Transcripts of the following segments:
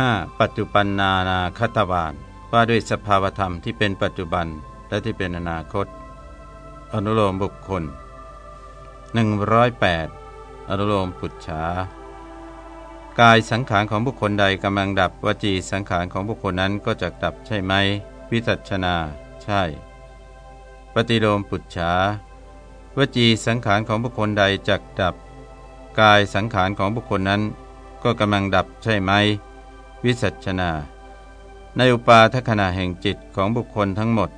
5. ปัจจุบันนานาคตวานว่าด้วยสภาวธรรมที่เป็นปัจจุบันและที่เป็นอนาคต อนุโลมบุคคล 108 อนุโลมปุจฉากายสังขารของบุคคลใดกำลังดับวจีสังขารของบุคคลนั้นก็จะดับใช่ไหม วิจัชนา ใช่ ปฏิโลมปุจฉาวจีสังขารของบุคคลใดจักดับ กายสังขารของบุคคลนั้น ก็กำลังดับใช่ไหม วิสัชนา ในอุปาทขณะแห่งจิตของบุคคลทั้งหมด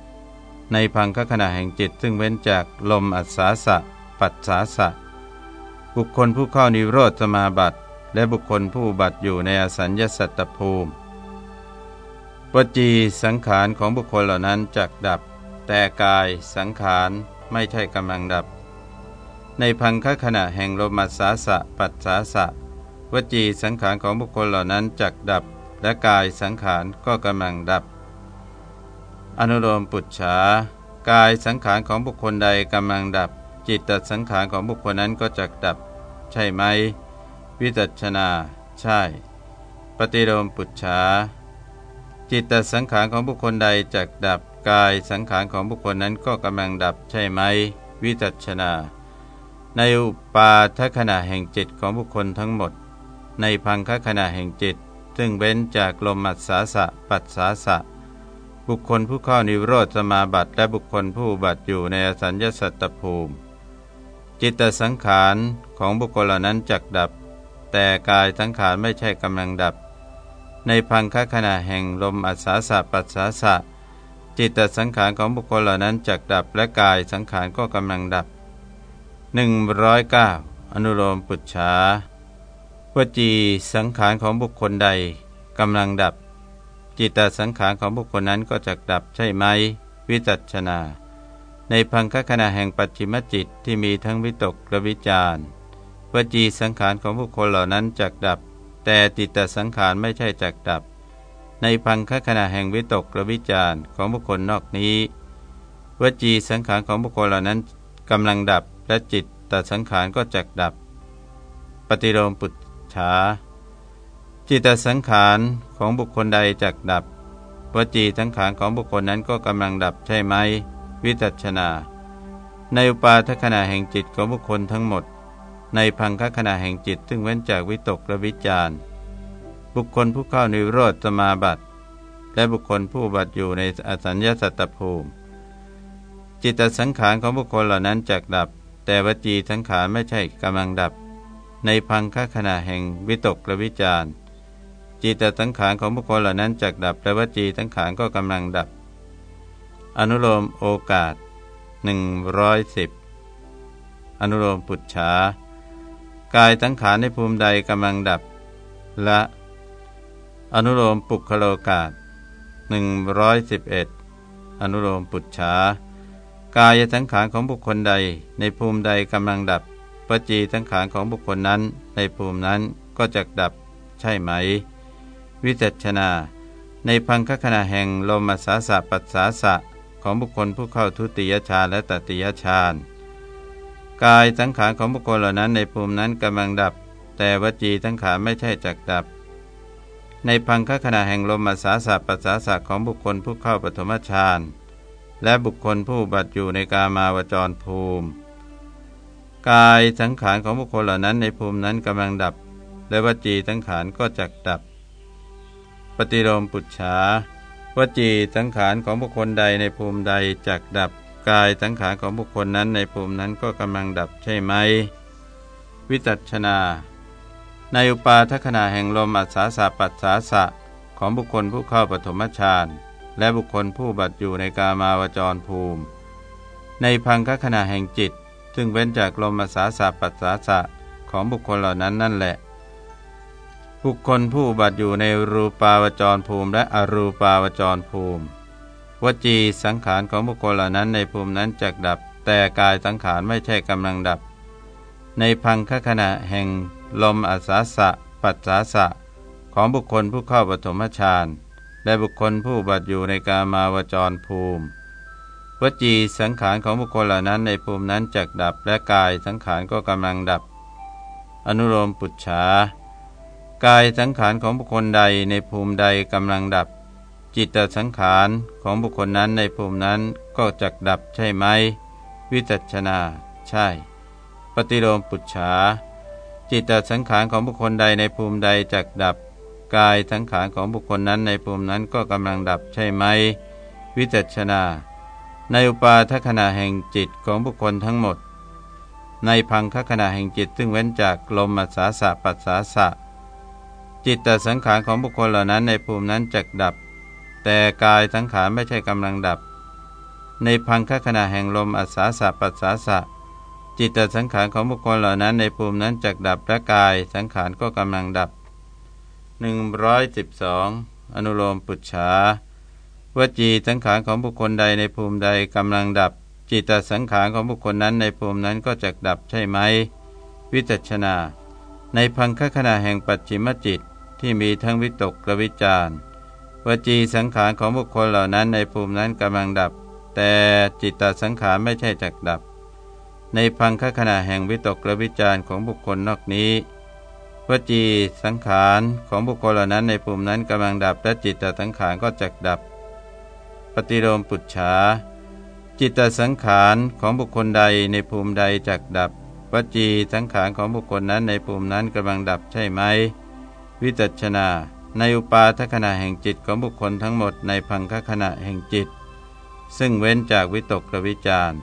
ในพังคขณะแห่งจิตซึ่งเว้นจากลมอัศาสะ ปัสสาสะ บุคคลผู้เข้านิโรธสมาบัติและบุคคลผู้บัติอยู่ในอสัญญสัตตภูมิปจีสังขารของบุคคลเหล่านั้นจักดับ แต่กายสังขารไม่ใช่กำลังดับ ในพังคขณะแห่งลมัสสาสะปัสสาสะวจีสังขารของบุคคลเหล่านั้นจักดับ และกายสังขารก็กำลังดับ อนุโลมปุจฉากายสังขารของบุคคลใดกำลังดับ จิตตสังขารของบุคคลนั้นก็จักดับ ใช่ไหม วิจัชนา ใช่ ปฏิโลมปุจฉาจิตตสังขารของบุคคลใดจักดับ กายสังขารของบุคคลนั้นก็กำลังดับ ใช่ไหม วิจัชนา ในอุปาทขณะแห่งจิตของบุคคลทั้งหมด ในพังคขณะแห่งจิต ซึ่งเว้นจากลมมัสสาสะปัสสาสะ บุคคลผู้เข้านิโรธสมาบัติและบุคคลผู้บัติอยู่ในอสัญญสัตตภูมิ จิตตสังขารของบุคคลเหล่านั้นจักดับ แต่กายสังขารไม่ใช่กำลังดับ ในพังคขณะแห่งลมอัศาสะปัสสาสะ จิตตสังขารของบุคคลเหล่านั้นจักดับและกายสังขารก็กำลังดับ 109 อนุโลมปุจฉา วจีสังขารของบุคคลใดกำลังดับ จิตตสังขารของบุคคลนั้นก็จักดับใช่ไหม วิจัชนา ในพังคขณะแห่งปัจฉิมจิตที่มีทั้งวิตกและวิจารวจีสังขารของบุคคลเหล่านั้นจักดับ แต่จิตตสังขารไม่ใช่จักดับ ในพังคขณะแห่งวิตกระวิจารของบุคคลนอกนี้วจีสังขารของบุคคลเหล่านั้นกำลังดับและจิตตสังขารก็จักดับ ปฏิโลมปุจ ฉา จิตตสังขารของบุคคลใดจักดับวจีสังขารของบุคคลนั้นก็กำลังดับใช่ไหม วิจัชนา ในอุปาทขณะแห่งจิตของบุคคลทั้งหมด ในพังคขณะแห่งจิต ซึ่งเว้นจากวิตกและวิจารบุคคลผู้เข้าในโรธสมาบัติ และบุคคลผู้บัติอยู่ในอสัญญาสัตตภูมิ จิตสังขารของบุคคลเหล่านั้นจักดับ แต่วจีสังขารไม่ใช่กำลังดับ ในพังคขณะแห่งวิตกและวิจารจิตสังขารของบุคคลเหล่านั้นจักดับและวจีสังขารก็กำลังดับ อนุโลมโอกาส 110 อนุโลมปุจฉากายสังขารในภูมิใดกำลังดับ และ อนุโลมปุคโลกาศ111 อนุโลมปุจฉากายสังขารของบุคคลใดในภูมิใดกำลังดับ ปจีสังขารของบุคคลนั้น ในภูมินั้นก็จะดับใช่ไหม วิจัชนา ในพังคขณะแห่งลมสาสะปัสสาสะของบุคคลผู้เข้าทุติยฌาและตติยฌากายสังขารของบุคคลเหล่านั้นในภูมินั้นกำลังดับ แต่วจีสังขารไม่ใช่จักดับ ในพังคขณะแห่งลมมาสาสะปัสสาสะของบุคคลผู้เข้าปฐมฌานและบุคคลผู้บัตอยู่ในกามาวจรภูมิ กายสังขารของบุคคลเหล่านั้นในภูมินั้นกำลังดับ และวจีสังขารก็จักดับ ปฏิโลมปุจฉาวจีสังขารของบุคคลใดในภูมิใดจักดับ กายสังขารของบุคคลนั้นในภูมินั้นก็กำลังดับใช่ไหม วิจัชนาในอุปาทขณะแห่งลมอัศาสะปัสสาสะของบุคคลผู้เข้าปฐมฌานและบุคคลผู้บัตอยู่ในกามาวจรภูมิ ในพังคขณะแห่งจิต ซึ่งเว้นจากลมอัศาสะปัสสาสะของบุคคลเหล่านั้นนั่นแหละ บุคคลผู้บัตอยู่ในรูปาวจรภูมิ และอรูปาวจรภูมิ วจีสังขารของบุคคลเหล่านั้นในภูมินั้นจักดับ แต่กายสังขารไม่ใช่กำลังดับ ในพังคขณะแห่งลมอาสาสะปัสสาสะของบุคคลผู้เข้าปฐมฌานและบุคคลผู้บัตอยู่ในกามาวจรภูมิ วจีสังขารของบุคคลเหล่านั้นในภูมินั้นจักดับและกายสังขารก็กำลังดับ อนุโลมปุจฉากายสังขารของบุคคลใดในภูมิใดกำลังดับ จิตสังขารของบุคคลนั้นในภูมินั้นก็จักดับใช่ไหม วิจัชนา ใช่ ปฏิโลมปุจฉา จิตสังขารของบุคคลใดในภูมิใดจักดับ กายสังขารของบุคคลนั้นในภูมินั้นก็กำลังดับใช่ไหม วิจัชนา ในอุปาทขณะแห่งจิตของบุคคลทั้งหมด ในพังคขณะแห่งจิต ซึ่งเว้นจากลมมัสสาสะปัสสาสะ จิตตสังขารของบุคคลเหล่านั้นในภูมินั้นจักดับ แต่กายสังขารไม่ใช่กำลังดับ ในพังคขณะแห่งลมอัสสาสะปัสสาสะ จิตตสังขารของบุคคลเหล่านั้นในภูมินั้นจักดับและกายสังขารก็กำลังดับ 112 อนุโลมปุจฉา วจีสังขารของบุคคลใดในภูมิใดกำลังดับ จิตตสังขารของบุคคลนั้นในภูมินั้นก็จักดับใช่ไหม วิจัชนา ในพังคขณะแห่งปัจฉิมจิตที่มีทั้งวิตกและวิจารวจีสังขารของบุคคลเหล่านั้นในภูมินั้นกำลังดับ แต่จิตตสังขารไม่ใช่จักดับ ในพังคขณะแห่งวิตกและวิจารของบุคคลนอกนี้วจีสังขารของบุคคลเหล่านั้นในภูมินั้นกำลังดับ และจิตตสังขารก็จักดับ ปฏิโลมปุจฉา จิตตสังขารของบุคคลใดในภูมิใดจักดับวจีสังขารของบุคคลนั้นในภูมินั้นกำลังดับใช่ไหม วิจัชนา ในอุปาทขณะแห่งจิตของบุคคลทั้งหมดในพังคขณะแห่งจิต ซึ่งเว้นจากวิตกและวิจาร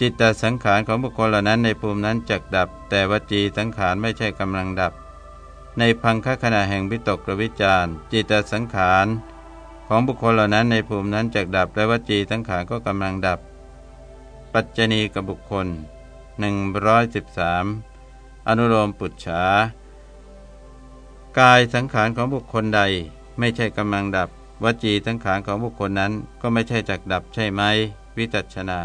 จิตตสังขารของบุคคลเหล่านั้นในภูมินั้นจักดับ แต่วจีสังขารไม่ใช่กำลังดับ ในพังคขณะแห่งวิตกระวิจารจิตตสังขาร ของบุคคลเหล่านั้นในภูมินั้นจักดับและวจีสังขารก็กำลังดับ ปัจจณีกับบุคคล 113 อนุโลมปุจฉากายสังขารของบุคคลใด ไม่ใช่กำลังดับ วจีสังขารของบุคคลนั้นก็ไม่ใช่จักดับใช่ไหม วิจัชนา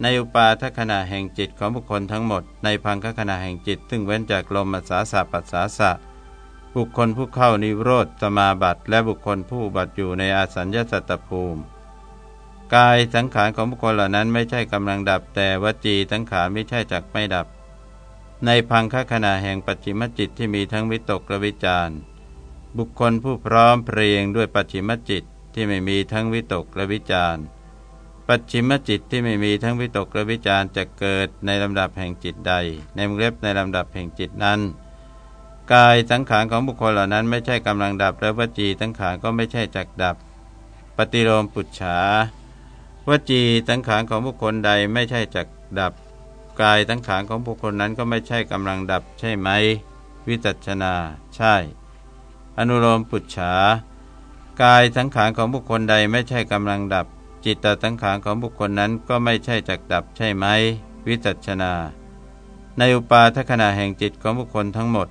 ในอุปาทขณะแห่งจิตของบุคคลทั้งหมด ในพังคขณะแห่งจิตซึ่งเว้นจากลมมัสาสะปัสสาสะ บุคคลผู้เข้านิโรธสมาบัติ และบุคคลผู้บัติอยู่ในอาสัญญสัตตภูมิ กายสังขารของบุคคลเหล่านั้นไม่ใช่กำลังดับ แต่วจีสังขารไม่ใช่จักไม่ดับ ในพังคขณะแห่งปัจฉิมจิตที่มีทั้งวิตกและวิจารบุคคลผู้พร้อมเพรียงด้วยปัจฉิมจิตที่ไม่มีทั้งวิตกและวิจารปัจฉิมจิตที่ไม่มีทั้งวิตกและวิจารจะเกิดในลำดับแห่งจิตใด ในมงเล็บในลำดับแห่งจิตนั้น กายสังขารของบุคคลเหล่านั้นไม่ใช่กำลังดับ และวจีสังขารก็ไม่ใช่จักดับ ปฏิโลมปุจฉาวจีสังขารของบุคคลใดไม่ใช่จักดับ กายสังขารของบุคคลนั้นก็ไม่ใช่กำลังดับ ใช่ไหม วิจัชนา ใช่ อนุโลมปุจฉากายสังขารของบุคคลใดไม่ใช่กำลังดับ จิตตสังขารของบุคคลนั้นก็ไม่ใช่จักดับ ใช่ไหม วิจัชนา ในอุปาทขณะแห่งจิตของบุคคลทั้งหมด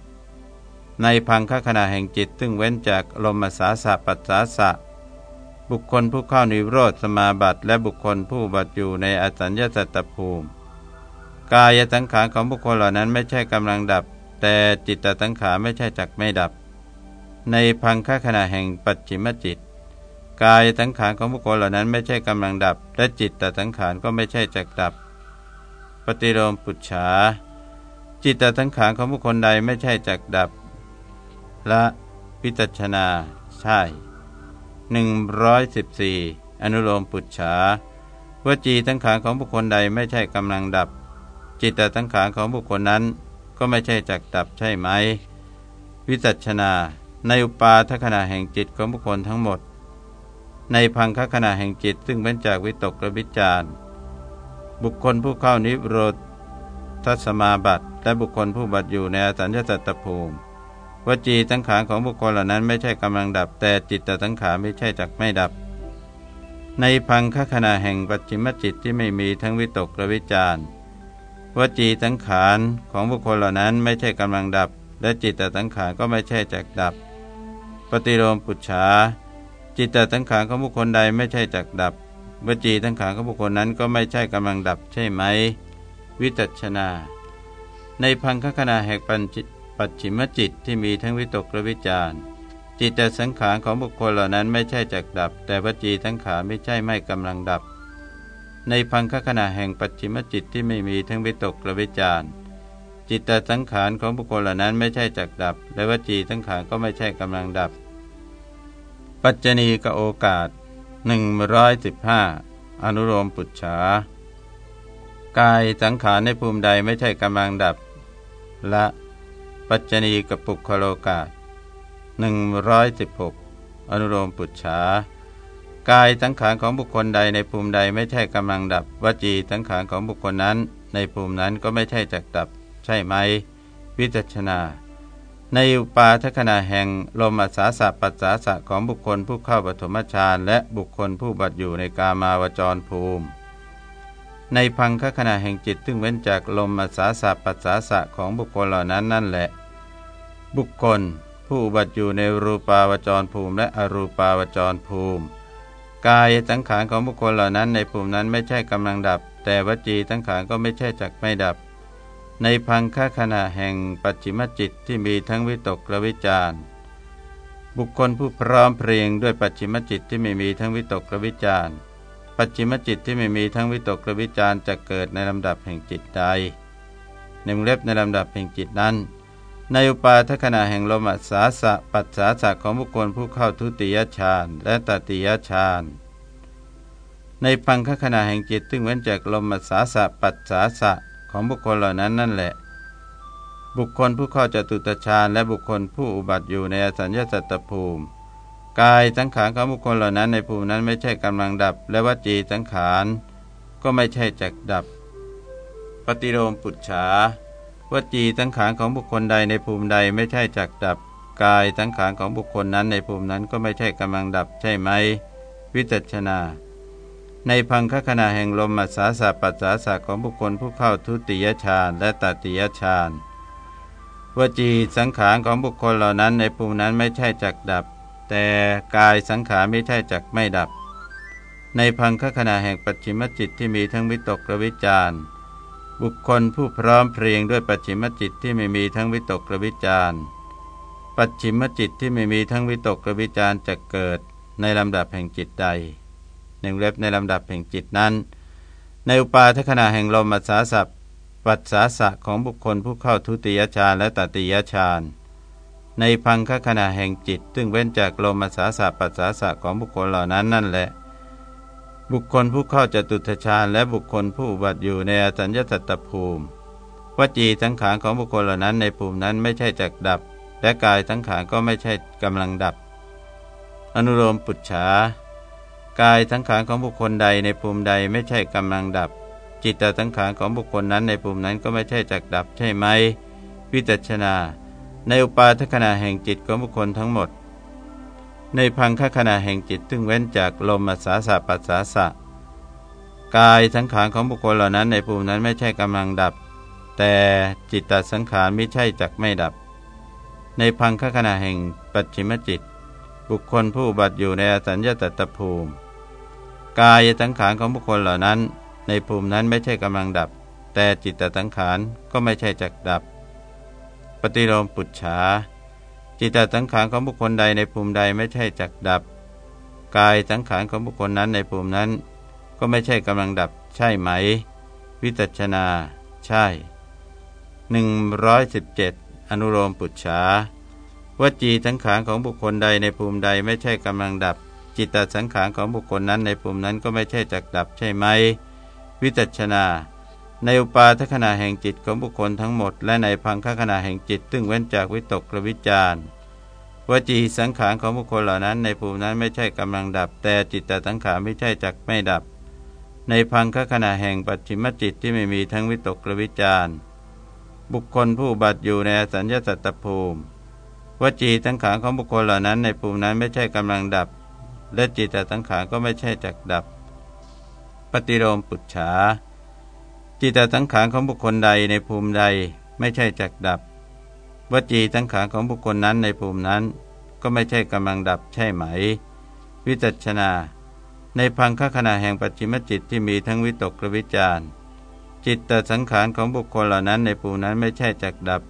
ในพังคขณะแห่งจิตซึ่งเว้นจากลมสาสะปัสสาสะ บุคคลผู้เข้านิโรธสมาบัติและบุคคลผู้บัติอยู่ในอสัญญาสัตตภูมิ กายสังขารของบุคคลเหล่านั้นไม่ใช่กำลังดับ แต่จิตตสังขารไม่ใช่จักไม่ดับ ในพังคขณะแห่งปัจฉิมจิต กายสังขารของบุคคลเหล่านั้นไม่ใช่กำลังดับ และจิตตสังขารก็ไม่ใช่จักดับ ปฏิโลมปุจฉาจิตตสังขารของบุคคลใดไม่ใช่จักดับ ละพิจัชนา ใช่หนึ่งร้อยสิบสี่อนุโลมปุจฉาวจีสังขาของบุคคลใดไม่ใช่กำลังดับ จิตต่สังขาของบุคคลนั้น ก็ไม่ใช่จักดับใช่ไหม วิจัชนา ในอุปาทขณะแห่งจิตของบุคคลทั้งหมด ในพังคขณะแห่งจิต ซึ่งเป็นจากวิตกและวิจารบุคคลผู้เข้านิโรธทัศมาบัติและบุคคลผู้บัติอยู่ในอสัญญาตตภูมิ วจีสังขารของบุคคลเหล่านั้นไม่ใช่กำลังดับ แต่จิตตสังขารไม่ใช่จักไม่ดับ ในพังคขณะแห่งปัจฉิมจิตที่ไม่มีทั้งวิตกและวิจารวจีสังขารของบุคคลเหล่านั้นไม่ใช่กำลังดับ และจิตตสังขารก็ไม่ใช่จักดับ ปฏิโลมปุจฉาจิตตสังขารของบุคคลใดไม่ใช่จักดับวจีสังขารของบุคคลนั้นก็ไม่ใช่กำลังดับใช่ไหม วิจัชนา ในพังคขณะแห่งปั จฉิมจิตที่มีทั้งวิตกและวิจารจิตแต่สังขารของบุคคลเหล่านั้นไม่ใช่จักดับ แต่วจีสังขารไม่ใช่ไม่กำลังดับ ในพังคขณะแห่งปัจฉิมจิตที่ไม่มีทั้งวิตกและวิจารจิตแต่สังขารของบุคคลเหล่านั้นไม่ใช่จักดับ และวจีสังขารก็ไม่ใช่กำลังดับ ปัจจณีกโอกาส115อนุโลมปุจฉากายสังขารในภูมิใดไม่ใช่กำลังดับ ละ ปัจจณีกับปุคโลกาหนึ่งร้อยส116อนุโลมปุจฉากายสังขารของบุคคลใดในภูมิใดไม่ใช่กำลังดับวจีสังขารของบุคคลนั้น ในภูมินั้นก็ไม่ใช่จักดับ ใช่ไหม วิจัชนา ในอุปาทขณะแห่งลมอัศาสะปัสสาสะของบุคคลผู้เข้าปฐมฌานและบุคคลผู้บัตอยู่ในกามาวจรภูมิ ในพังคขณะแห่งจิตซึ่งเว้นจากลมอัศาสะปัสสาสะของบุคคลเหล่านั้นนั่นแหละ บุคคล ผู้บัติอยู่ในรูปาวจรภูมิ และอรูปาวจรภูมิ กายสังขารของบุคคลเหล่านั้นในภูมินั้นไม่ใช่กำลังดับ แต่วจีสังขารก็ไม่ใช่จักไม่ดับ ในพังค่าขณะแห่งปัจจิมจิตที่มีทั้งวิตกและวิจารบุคคลผู้พร้อมเพรียงด้วยปัจฉิมจิตที่ไม่มีทั้งวิตกและวิจาร ปัจฉิมจิตที่ไม่มีทั้งวิตกและวิจารจะเกิดในลำดับแห่งจิตใดในมเล็บในลำดับแห่งจิตนั้นในอุปาทขณะแห่งลมอัศาสะปัสสาสะของบุคคลผู้เข้าทุติยฌานและตติยฌานในปังคขณะแห่งจิตซึ่งเว้นจากลมอัศาสะปัสสาสะของบุคคลเหล่านั้นนั่นแหละ บุคคลผู้เข้าจตุตฌานและบุคคลผู้อุบัติอยู่ในอสัญญาสัตตภูมิ กายสังขารของบุคคลเหล่านั้นในภูมินั้นไม่ใช่กำลังดับ และวจีสังขารก็ไม่ใช่จักดับ ปฏิโลมปุจฉาวจีสังขารของบุคคลใดในภูมิใดไม่ใช่จักดับ กายสังขารของบุคคลนั้นในภูมินั้นก็ไม่ใช่กำลังดับใช่ไหม วิจัชนา ในพังคขณะแห่งลมมัสสาสะปัสสาสะของบุคคลผู้เข้าทุติยฌานและตติยฌานวจีสังขารของบุคคลเหล่านั้นในภูมินั้นไม่ใช่จักดับ แต่กายสังขารไม่ใช่จักไม่ดับ ในพังคขณะแห่งปัจฉิมจิตที่มีทั้งวิตกและวิจาร์บุคคลผู้พร้อมเพรียงด้วยปัจฉิมจิตที่ไม่มีทั้งวิตกระวิจาร์ปัจฉิมจิตที่ไม่มีทั้งวิตกระวิจาร์จะเกิดในลำดับแห่งจิตใดหนึ่งเล็บในลำดับแห่งจิตนั้น ในอุปาทขณะแห่งลมมัสสาสัพปัสสาสะของบุคคลผู้เข้าทุติยฌานและตติยฌาน ในพังคขณะแห่งจิต ซึ่งเว้นจากลมมัสาสะปัสสาสะของบุคคลเหล่านั้นนั่นแหละ บุคคลผู้เข้าจตุทชาญและบุคคลผู้บัติอยู่ในอสัญญาสัตตภูมิวจีสังขารของบุคคลเหล่านั้นในภูมินั้นไม่ใช่จักดับ และกายสังขารก็ไม่ใช่กำลังดับ อนุโลมปุจฉากายสังขารของบุคคลใดในภูมิใดไม่ใช่กำลังดับ จิตตสังขารของบุคคลนั้นในภูมินั้นก็ไม่ใช่จักดับใช่ไหมวิจัชนา ในอุปาทขณะแห่งจิตของบุคคลทั้งหมด ในพังคขณะแห่งจิตซึ่งเว้นจากลมอัศาสะปัสสาสะ กายสังขารของบุคคลเหล่านั้นในภูมินั้นไม่ใช่กำลังดับ แต่จิตตสังขารไม่ใช่จักไม่ดับ ในพังคขณะแห่งปัจฉิมจิต บุคคลผู้บัติอยู่ในอสัญญาตตภูมิ กายสังขารของบุคคลเหล่านั้น ในภูมินั้นไม่ใช่กำลังดับ แต่จิตตสังขารก็ไม่ใช่จักดับ ปฏิโลมปุจฉา จิตตสังขารของบุคคลใดในภูมิใดไม่ใช่จักดับ กายสังขารของบุคคลนั้นในภูมินั้น ก็ไม่ใช่กำลังดับใช่ไหม วิจัชนา ใช่ 117 อนุโลมปุจฉาวจีสังขารของบุคคลใดในภูมิใดไม่ใช่กำลังดับ จิตตสังขารของบุคคลนั้นในภูมินั้นก็ไม่ใช่จักดับใช่ไหม วิจัชนา ในอุปาทขณะแห่งจิตของบุคคลทั้งหมด และในพังคขณะแห่งจิตซึ่งเว้นจากวิตกกระวิจารวจีสังขารของบุคคลเหล่านั้น ในภูมินั้นไม่ใช่กำลังดับ แต่จิตตสังขารไม่ใช่จักไม่ดับ ในพังคขณะแห่งปัจฉิมจิตที่ไม่มีทั้งวิตกกระวิจารบุคคลผู้บัตอยู่ในสัญญาสัตตภูมิวจีสังขารของบุคคลเหล่านั้น ในภูมินั้นไม่ใช่กำลังดับ และจิตตสังขารก็ไม่ใช่จักดับ ปฏิโลมปุจฉา จิตสังขารของบุคคลใดในภูมิใดไม่ใช่จักดับวจีสังขารของบุคคลนั้นในภูมินั้น ก็ไม่ใช่กำลังดับใช่ไหม วิจัชนา ในพังคขณะแห่งปัจฉิมจิตที่มีทั้งวิตกและวิจารจิตตสังขารของบุคคลเหล่านั้นในภูมินั้นไม่ใช่จักดับ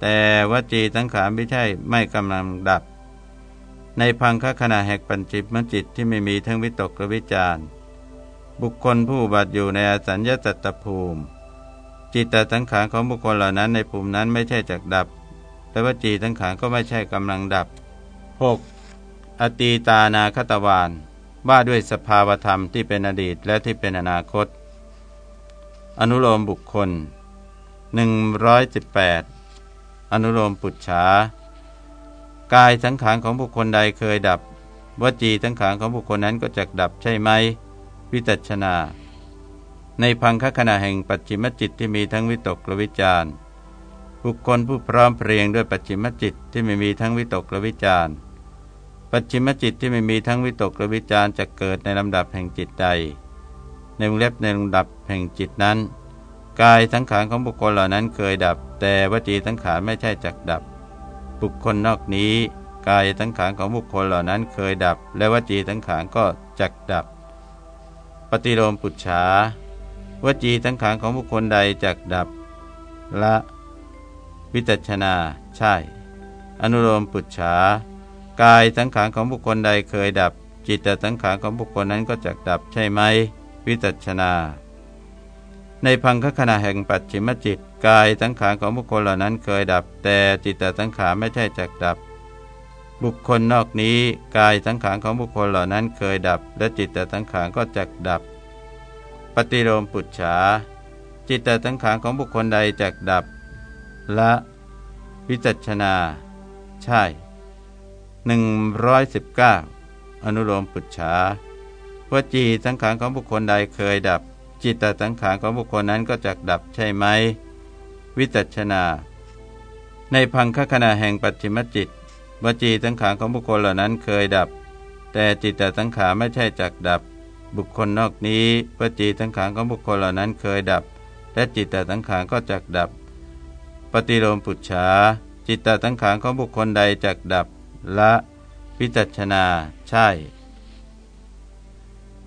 แต่วจีสังขารไม่ใช่ไม่กำลังดับ ในพังคขณะแห่งปัญจิมจิตที่ไม่มีทั้งวิตกและวิจาร บุคคลผู้บัติอยู่ในอสัญญาตตภูมิ จิตตสังขารของบุคคลเหล่านั้นในภูมินั้นไม่ใช่จักดับ และวจีสังขารก็ไม่ใช่กำลังดับ 6. อตีตานาคตวานว่าด้วยสภาวธรรมที่เป็นอดีตและที่เป็นอนาคต อนุโลมบุคคล 118 อนุโลมปุจฉากายสังขารของบุคคลใดเคยดับ วจีสังขารของบุคคลนั้นก็จะดับใช่ไหม วิจัชนา ในพังคขณะแห่งปัจฉิมจิตที่มีทั้งวิตกและวิจารบุคคลผู้พร้อมเพรียงด้วยปัจฉิมจิตที่ไม่มีทั้งวิตกและวิจารปัจฉิมจิตที่ไม่มีทั้งวิตกและวิจารจะเกิดในลำดับแห่งจิตใด ในวงเล็บในลำดับแห่งจิตนั้น กายสังขารของบุคคลเหล่านั้นเคยดับ แต่วจีสังขารไม่ใช่จักดับ บุคคลนอกนี้กายสังขารของบุคคลเหล่านั้นเคยดับ และวจีสังขารก็จักดับ ฏิโลมปุจฉาวจีสังขารของบุคคลใดจักดับ ละ วิจัชนา ใช่ อนุโลมปุจฉากายสังขารของบุคคลใดเคยดับ จิตสังขารของบุคคลนั้นก็จะดับใช่ไหม วิจัชนา ในพังคขณะแห่งปัจฉิมจิต กายสังขารของบุคคลเหล่านั้นเคยดับ แต่จิตสังขาไม่ใช่จักดับ บุคคลนอกนี้กายสังขารของบุคคลเหล่านั้นเคยดับ และจิตตสังขารก็จักดับ ปฏิโลมปุจฉา จิตตสังขารของบุคคลใดจักดับ ละวิจัชนา ใช่ 119 อนุโลมปุจฉาวจีสังขารของบุคคลใดเคยดับ จิตตสังขารของบุคคลนั้นก็จะดับใช่ไหม วิจัชนา ในพังคขณะแห่งปัจฉิมจิต วจีสังขารของบุคคลเหล่านั้นเคยดับ แต่จิตตสังขารไม่ใช่จักดับ บุคคลนอกนี้วจีสังขารของบุคคลเหล่านั้นเคยดับ และจิตตสังขารก็จักดับ ปฏิโลมปุจฉาจิตตสังขารของบุคคลใดจักดับละพิจัชนาใช่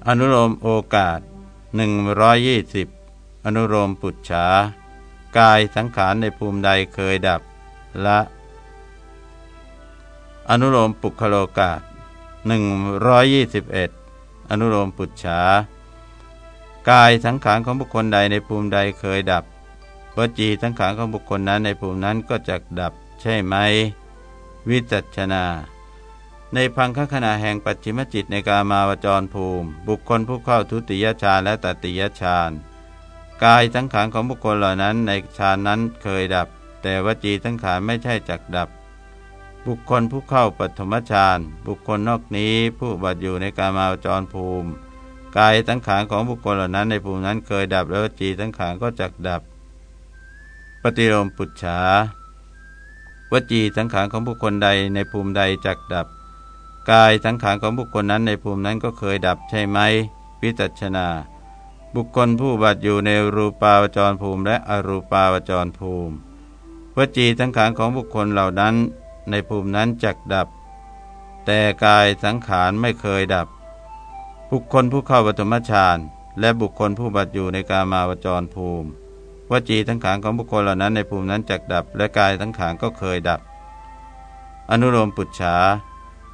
อนุโลมโอกาส 120 อนุโลมปุจฉากายสังขารในภูมิใดเคยดับ ละ อนุโลมปุคโลกาส121 อนุโลมปุจฉากายสังขารของบุคคลใดในภูมิใดเคยดับวจีสังขารของบุคคลนั้นในภูมินั้นก็จะดับใช่ไหม วิจัชนา ในพังคขณะแห่งปัจฉิมจิตในกามาวจรภูมิ บุคคลผู้เข้าทุติยฌานและตติยฌานกายสังขารของบุคคลเหล่านั้นในฌานนั้นเคยดับ แต่วจีสังขารไม่ใช่จักดับ บุคคลผู้เข้าปฐมฌานบุคคลนอกนี้ผู้บัติอยู่ในกามาวจรภูมิ กายสังขารของบุคคลเหล่านั้นในภูมินั้นเคยดับแล้ววจีสังขารก็จักดับ ปฏิโลมปุจฉาวจีสังขารของบุคคลใดในภูมิใดจักดับ กายสังขารของบุคคลนั้นในภูมินั้นก็เคยดับใช่ไหมวิจัชนา บุคคลผู้บัตอยู่ในรูปาวจรภูมิและอรูปาวจรภูมิวจีสังขารของบุคคลเหล่านั้น ในภูมินั้นจักดับ แต่กายสังขารไม่เคยดับ บุคคลผู้เข้าปฐมฌานและบุคคลผู้บัตอยู่ในกามาวจรภูมิวจีทั้งขางของบุคคลเหล่านั้นในภูมินั้นจักดับ และกายทั้งขางก็เคยดับ อนุโลมปุจฉา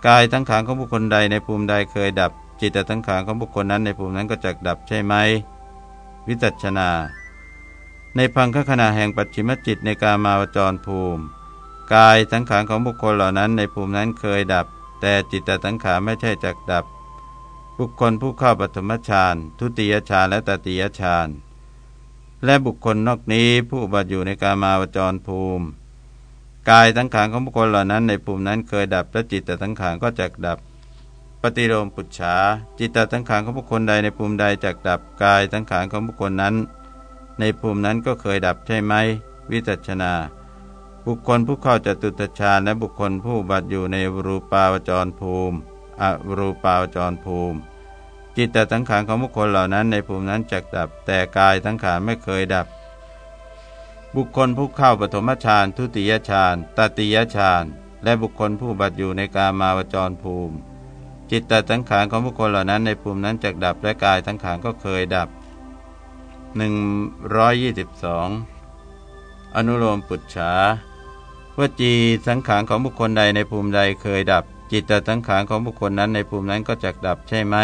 กายทั้งขางของบุคคลใดในภูมิใดเคยดับ จิตทั้งขางของบุคคลนั้นในภูมินั้นก็จักดับใช่ไหม วิจัชนา ในพังคขณะแห่งปัจฉิมจิตในกามาวจรภูมิ กายทั้งขางของบุคคลเหล่านั้นในภูมินั้นเคยดับ แต่จิตทั้งขางไม่ใช่จักดับ บุคคลผู้เข้าปฐมฌานทุติยฌานและตติยฌานและบุคคลนอกนี้ผู้บัติอยู่ในกามาวจรภูมิ กายทั้งขางของบุคคลเหล่านั้น ในภูมินั้นเคยดับและจิตแต่ทั้งขางก็จักดับ ปฏิโลมปุจฉาจิตตทั้งขางของบุคคลใดในภูมิใดจักดับกายทั้งขางของบุคคลนั้น ในภูมินั้นก็เคยดับใช่ไหม วิจัชนา บุคคลผู้เข้าจตุตฌานและบุคคลผู้บัติอยู่ในรูปาวจรภูมิอรูปาวจรภูมิ จิตแต่สังขารของบุคคลเหล่านั้นในภูมินั้นจักดับ แต่กายสังขารไม่เคยดับ บุคคลผู้เข้าปฐมฌานทุติยฌานตติยฌานและบุคคลผู้บัติอยู่ในกามาวจรภูมิ จิตแต่สังขารของบุคคลเหล่านั้นในภูมินั้นจักดับ และกายสังขารก็เคยดับ 122 อนุโลมปุจฉา วจีสังขารของบุคคลใดในภูมิใดเคยดับ จิตตสังขารของบุคคลนั้นในภูมินั้นก็จักดับใช่ไหม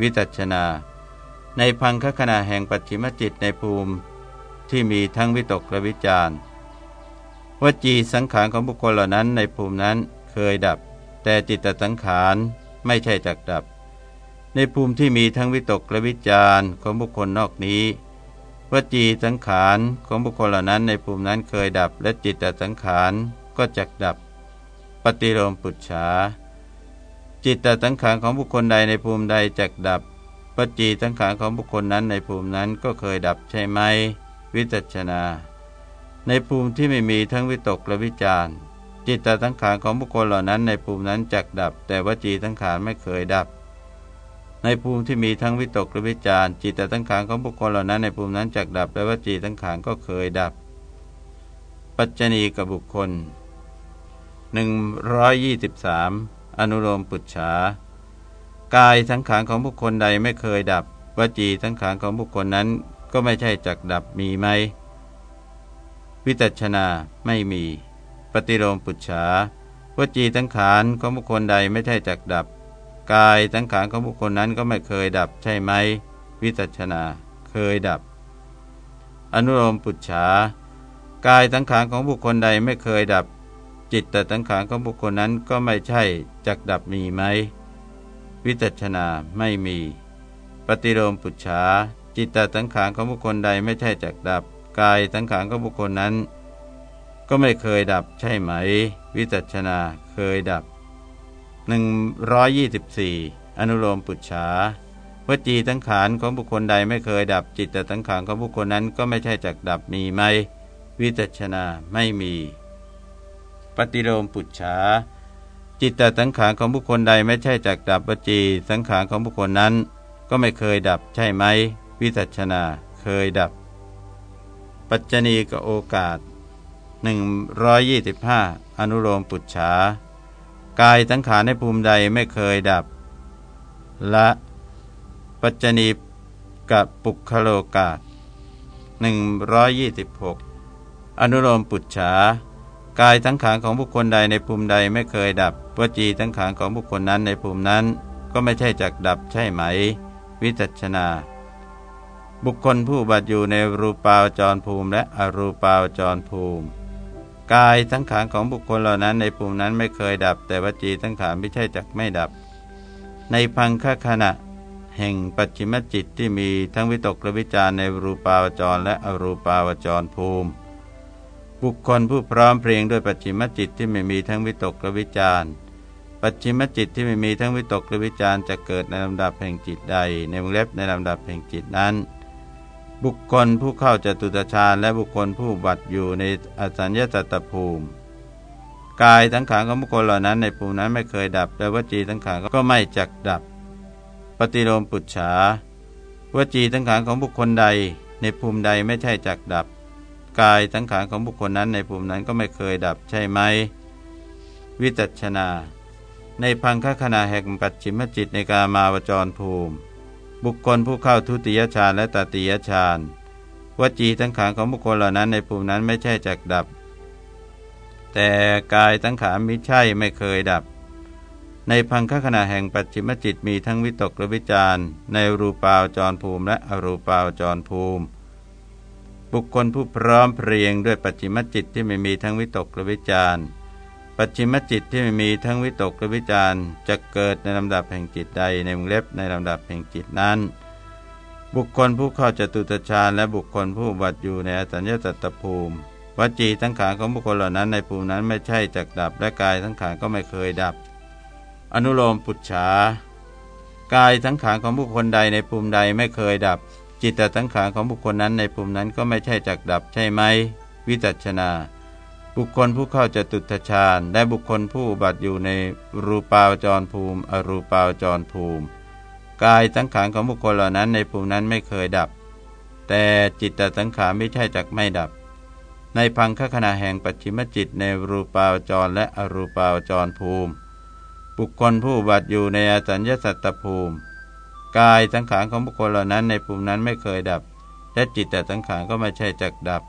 วิจัชนา ในพังคขณะแห่งปัจฉิมจิตในภูมิที่มีทั้งวิตกและวิจารวจีสังขารของบุคคลเหล่านั้นในภูมินั้นเคยดับ แต่จิตสังขารไม่ใช่จักดับ ในภูมิที่มีทั้งวิตกและวิจารของบุคคลนอกนี้ วจีสังขารของบุคคลเหล่านั้นในภูมินั้นเคยดับ และจิตตสังขารก็จักดับ ปฏิโลมปุจฉาจิตตสังขารของบุคคลใดในภูมิใดจักดับวจีสังขารของบุคคลนั้นในภูมินั้นก็เคยดับใช่ไหม วิจัชนา ในภูมิที่ไม่มีทั้งวิตกและวิจารจิตตสังขารของบุคคลเหล่านั้นในภูมินั้นจักดับ แต่วจีสังขารไม่เคยดับ ในภูมิที่มีทั้งวิตกและวิจารจิตตตั้งขานของบุคคลเหล่านั้นในภูมินั้นจักดับและวจีตั้งขานก็เคยดับ ปัจจณีกับบุคคล 123 อนุโลมปุจฉากายสังขารของบุคคลใดไม่เคยดับ วจีสังขารของบุคคลนั้นก็ไม่ใช่จักดับมีไหม วิจัชนาไม่มี ปฏิโลมปุจฉาวจีสังขารของบุคคลใดไม่ใช่จักดับ กายสังขารของบุคคลนั้นก็ไม่เคยดับใช่ไหม วิจัชนาเคยดับ อนุโลมปุจฉากายสังขารของบุคคลใดไม่เคยดับ จิตแต่สังขารของบุคคลนั้นก็ไม่ใช่จักดับมีไหม วิจัชนาไม่มี ปฏิโลมปุจฉาจิตตสังขารของบุคคลใดไม่ใช่จักดับ กายสังขารของบุคคลนั้น ก็ไม่เคยดับใช่ไหม วิจัชนาเคยดับ 124 อนุโลมปุจฉาวจีสังขารของบุคคลใดไม่เคยดับจิตแต่สังขารของบุคคลนั้นก็ไม่ใช่จักดับมีไหม วิจัชนาไม่มี ปฏิโลมปุจฉาจิตแต่สังขารของบุคคลใดไม่ใช่จักดับวจีสังขารของบุคคลนั้น ก็ไม่เคยดับใช่ไหม วิจัชนาเคยดับ ปัจจณีกับโอกาส 125 อนุโลมปุจฉา กายสังขารในภูมิใดไม่เคยดับ ละ ปัจจณีกับปุคโลกาศ126 อนุโลมปุจฉากายสังขารของบุคคลใดในภูมิใดไม่เคยดับวจีสังขารของบุคคลนั้นในภูมินั้น ก็ไม่ใช่จักดับใช่ไหม วิจัชนา บุคคลผู้บัตอยู่ในรูปาวจรภูมิและอรูปาวจรภูมิ กายสังขารของบุคคลเหล่านั้น ในภูมินั้นไม่เคยดับ แต่วจีสังขารไม่ใช่จักไม่ดับ ในพังคขณะ แห่งปัจฉิมจิตที่มีทั้งวิตกและวิจารในรูปาวจรและอรูปาวจรภูมิ บุคคลผู้พร้อมเพรียงด้วยปัจฉิมจิตที่ไม่มีทั้งวิตกและวิจารปัจฉิมจิตที่ไม่มีทั้งวิตกและวิจารจะเกิดในลำดับแห่งจิตใด ในวงเล็บในลำดับแห่งจิตนั้น บุคคลผู้เข้าจตุตฌานและบุคคลผู้บัตอยู่ในอสัญญาตตภูมิ กายทั้งขางของบุคคลเหล่านั้นในภูมินั้นไม่เคยดับ และวจีทั้งขางก็ไม่จักดับ ปฏิโลมปุจฉาวจีทั้งขางของบุคคลใด ในภูมิใดไม่ใช่จักดับ กายทั้งขางของบุคคลนั้นในภูมินั้นก็ไม่เคยดับใช่ไหม วิจัชนา ในพังคขณะแห่งปัจฉิมจิตในกามาวจรภูมิ บุคคลผู้เข้าทุติยฌานและตติยฌานวจีทั้งขานของบุคคลเหล่านั้นในภูมินั้นไม่ใช่จักดับ แต่กายทั้งขานมิใช่ไม่เคยดับ ในพังคขณะแห่งปัจฉิมจิตมีทั้งวิตกและวิจารในรูปาวจรภูมิและอรูปาวจรภูมิ บุคคลผู้พร้อมเพรียงด้วยปัจฉิมจิตที่ไม่มีทั้งวิตกและวิจาร ปัจฉิมจิตที่ไม่มีทั้งวิตกและวิจารจะเกิดในลำดับแห่งจิตใดในวงเล็บในลำดับแห่งจิตนั้น บุคคลผู้เข้าจตุตฌานและบุคคลผู้บัตอยู่ในอสัญญาตตภูมิวจีทั้งขานของบุคคลเหล่านั้นในภูมินั้นไม่ใช่จักดับและกายทั้งขานก็ไม่เคยดับ อนุโลมปุจฉากายทั้งขานของบุคคลใดในภูมิใดไม่เคยดับ จิตตทั้งขานของบุคคลนั้นในภูมินั้นก็ไม่ใช่จักดับใช่ไหมวิจัชนา บุคคลผู้เข้าจตุตฌานและบุคคลผู้บัติอยู่ในรูปาวจรภูมิ อรูปาวจรภูมิ กายสังขารของบุคคลเหล่านั้นในภูมินั้นไม่เคยดับ แต่จิตตสังขารไม่ใช่จักไม่ดับ ในพังคขณะแห่งปัจฉิมจิตในรูปาวจรและอรูปาวจรภูมิ บุคคลผู้บัติอยู่ในอสัญญสัตตภูมิ กายสังขารของบุคคลเหล่านั้นในภูมินั้นไม่เคยดับ และจิตตสังขารก็ไม่ใช่จักดับ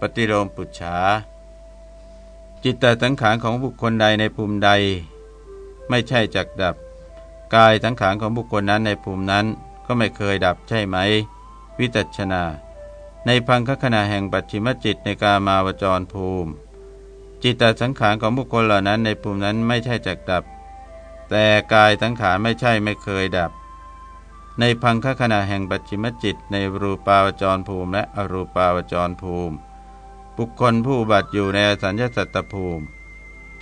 ปฏิโลมปุจฉา จิตตสังขารของบุคคลใดในภูมิใด ไม่ใช่จักดับ กายสังขารของบุคคลนั้นในภูมินั้นก็ไม่เคยดับใช่ไหม วิตัชนา ในพังคขณะแห่งปัจฉิมจิตในกามาวจรภูมิ จิตตสังขารของบุคคลเหล่านั้นในภูมินั้นไม่ใช่จักดับ แต่กายสังขารไม่ใช่ไม่เคยดับในพังคขณะแห่งปัจฉิมจิตในรูปาวจรภูมิและอรูปาวจรภูมิ บุคคลผู้บัติอยู่ในสัญญาสัตตภูมิ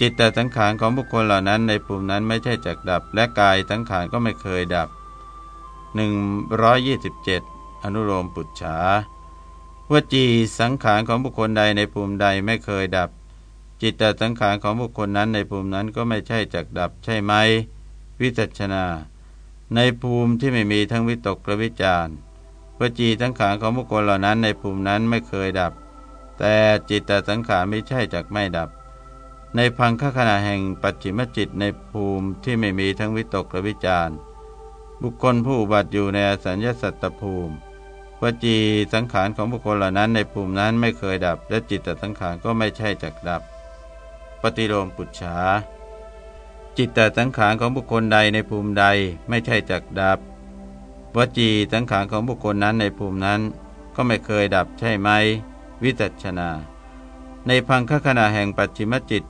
จิตตสังขารของบุคคลเหล่านั้นในภูมินั้นไม่ใช่จักดับ และกายสังขารก็ไม่เคยดับ 127 อนุโลมปุจฉาวจีสังขารของบุคคลใดในภูมิใดไม่เคยดับ จิตตสังขารของบุคคลนั้นในภูมินั้นก็ไม่ใช่จักดับ ใช่ไหม วิจัชนา ในภูมิที่ไม่มีทั้งวิตกและวิจารวจีสังขารของบุคคลเหล่านั้นในภูมินั้นไม่เคยดับ แต่จิตตสังขารไม่ใช่จักไม่ดับ ในพังคขณะแห่งปัจฉิมจิตในภูมิที่ไม่มีทั้งวิตกและวิจารบุคคลผู้บัติอยู่ในอสัญญาสัตตภูมิวจีสังขารของบุคคลเหล่านั้นในภูมินั้นไม่เคยดับ และจิตตสังขารก็ไม่ใช่จักดับ ปฏิโลมปุจฉาจิตตสังขารของบุคคลใดในภูมิใดไม่ใช่จักดับวจีสังขารของบุคคลนั้นในภูมินั้นก็ไม่เคยดับใช่ไหม วิจัชนา ในพังคขณะแห่งปัจฉิมจิต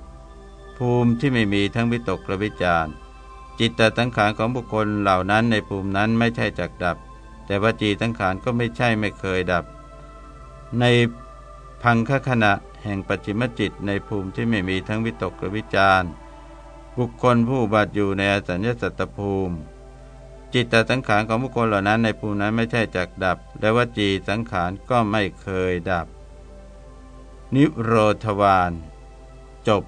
ภูมิที่ไม่มีทั้งวิตกและวิจารจิตตสังขารของบุคคลเหล่านั้นในภูมินั้นไม่ใช่จักดับ แต่วจีสังขารก็ไม่ใช่ไม่เคยดับ ในพังคขณะแห่งปัจจิมจิตในภูมิที่ไม่มีทั้งวิตกและวิจารบุคคลผู้บัติอยู่ในอสัญญสัตตภูมิ จิตตสังขารของบุคคลเหล่านั้นในภูมินั้นไม่ใช่จักดับ และวจีสังขารก็ไม่เคยดับ นิโรธวาน จบ